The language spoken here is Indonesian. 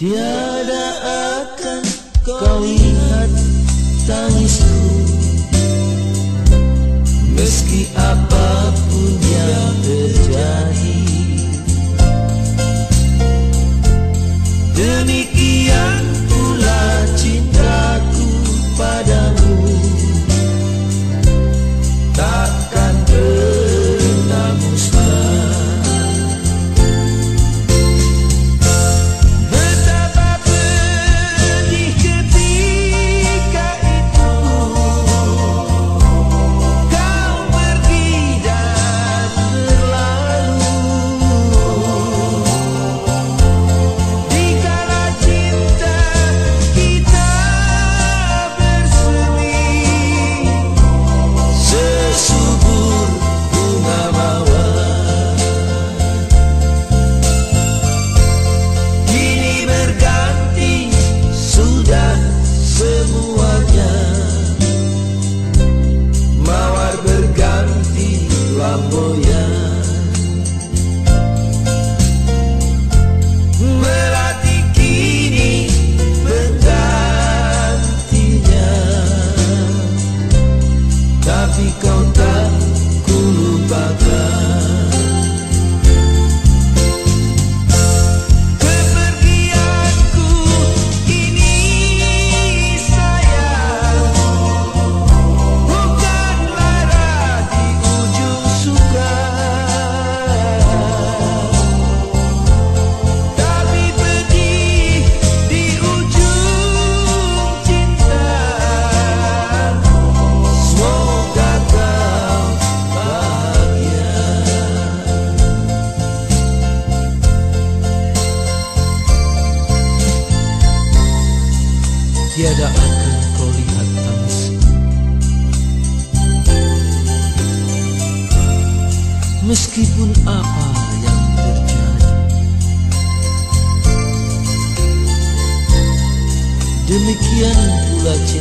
Tiada akan kau lihat tangisku. Meski apa pun yang terjadi Demikian Tapi kau tak kulupakan Tiada akan kau lihat tangisku Meskipun apa yang terjadi Demikian pula padamu